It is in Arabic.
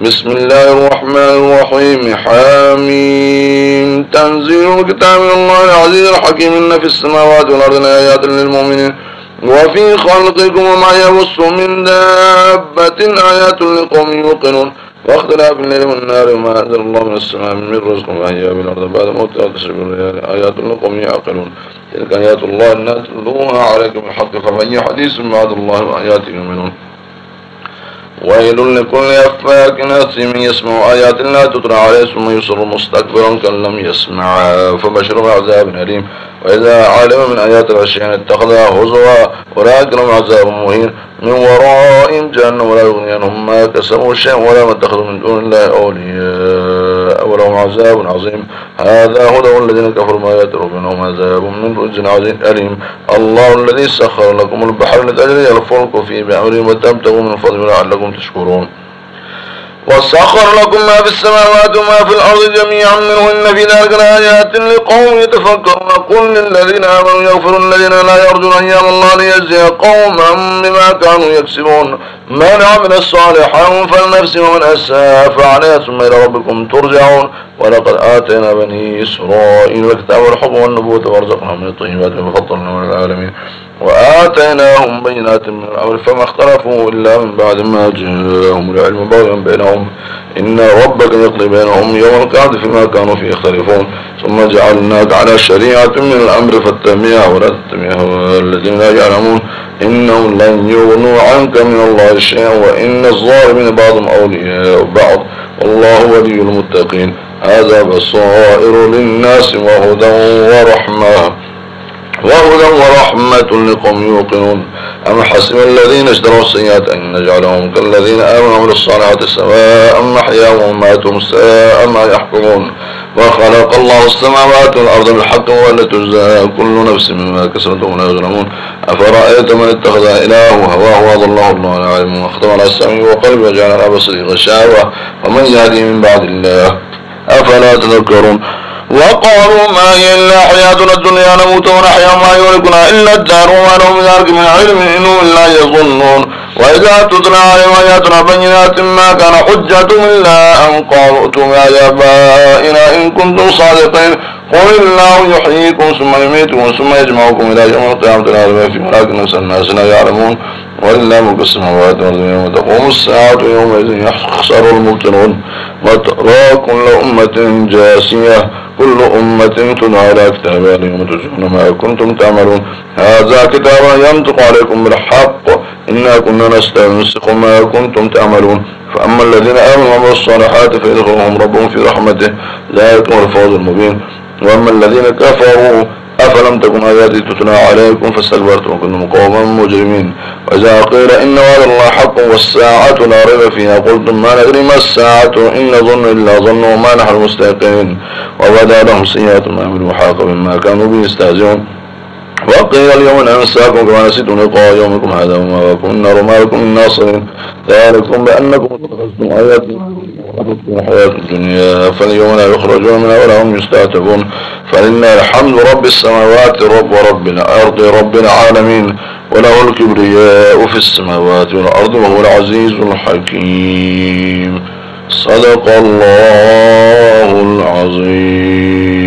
بسم الله الرحمن الرحيم. حاميم. تنزيل الكتاب من الله العزيز الحكيم. إن في السماوات والأرض لآيات للمؤمنين. وفي خلقكم وما يبص من دابة. آيات لقوم يوقنون. واختلاف الليل والنهار وما أنزل الله من السماء من رزق وأحيا بالأرض بعد موتها وتشرب الليل آيات لقوم يعقلون. تلك آيات الله نتلوها عليكم بالحق. فمن حديث بعد الله وآياته يؤمنون ويل لكل أفاك أثيم يسمع آيات الله تترى عليه ثم يصر مستكبرا كان لم يسمع. فبشر بعذاب أليم. وإذا علم من آيات الأشياء اتخذها هزوا أولئك عذاب مهين. من ورائهم جهنم ولا يغني عنهم ما كسبوا شيئا ولا ما اتخذوا من دون الله أولياء. ولهم عذاب عظيم. هذا هدى الذين كفروا ما يتروا منهم. عذاب من رجز عظيم أليم. الله الذي سخر لكم البحر لتجري الفلك فيه بأمره وتبتغوا من فضل لعلكم تشكرون. وسخر لكم ما في السماوات وما في الأرض جميعا منه إن في ذلك لآيات لقوم يتفكرون قل للذين آمنوا يغفروا الذين لا يرجون أيام الله ليجزي قوما بما كانوا يكسبون من عمل صالحا فلنفسه ومن أساء فعليها ثم إلى ربكم ترجعون ولقد آتينا بني إسرائيل الكتاب والحكم والنبوة وارزقناهم من الطيبات وفضلنا على العالمين وآتيناهم بينات من الأمر فما اختلفوا إلا من بعد ما جاءهم العلم بغيا بينهم. إن ربك يقضي بينهم يوم القيامة فيما كانوا فيه يختلفون. ثم جعلناك على شريعة من الأمر فاتبعها ولا تتبعها الذين لا يعلمون. إنهم لن يغنوا عنك من الله شيئا وإن الظالمين بعضهم أولياء بعض. والله ولي المتقين. هذا بصائر للناس وهدى ورحمة. وهدى ورحمة لقوم يوقنون. أم حسب الذين اشتروا السيئات أن نجعلهم كالذين آمنوا وعملوا الصالحات سواء محياهم وماتهم ساء ما يحكمون. وخلق الله السماوات والأرض بالحق ولا تجزى كل نفس مما كسبت ولا يظلمون. أفرأيت من اتخذ إله هواه وأضله الله على علم وأختم على السمع وقلب وجعل على بصره غشاوة. ومن يهدي من بعد الله أفلا تذكرون. وقالوا ما هي إلا حياتنا الدنيا نموت ونحيا ما يهلكنا إلا الدار وما لهم ذلك من علم إنهم إلا يظنون. وإذا تتلى عليهم آياتنا بينات ما كان حجتهم إلا أن قالوا ائتوا بآبائنا إن كنتم صادقين. قل الله يحييكم ثم يميتكم ثم يجمعكم إلى يوم القيامة لا ريب فيه ولكن أكثر الناس لا يعلمون. ولله ملك السماوات والأرض يوم تقوم الساعة يومئذ يخسر المبطلون. وترى كل أمة جاسية. كل أمة تدعى إلى كتابها اليوم تجزون ما كنتم تعملون. هذا كتاب ينطق عليكم بالحق. إنا كنا نستنسخ ما كنتم تعملون. فأما الذين آمنوا وعملوا الصالحات فيدخلهم ربهم في رحمته. ذلك هو الفوز المبين. وأما الذين كفروا أفلم تكن آياتي تتلى عليكم فاستكبرتم وكنتم قوما مجرمين. وإذا قيل إن وعد الله حق والساعة لا ريب فيها قلتم ما ندري ما الساعة. إن ظن إلا ظن وما نحن مستيقنين. وبدا لهم سيئات ما عملوا وحاق بما كانوا به يستهزئون وقيل اليوم ننساكم كما نسيتم لقاء يومكم هذا وما كنا وما لكم من ناصرين ذلكم بأنكم اتخذتم آيات وحبتم الحياة الدنيا فاليوم لا يخرجون منها ولا هم يستعتبون فلله الحمد رب السماوات رب ورب الأرض رب العالمين وله الكبرياء في السماوات والأرض وهو العزيز الحكيم صدق الله العظيم.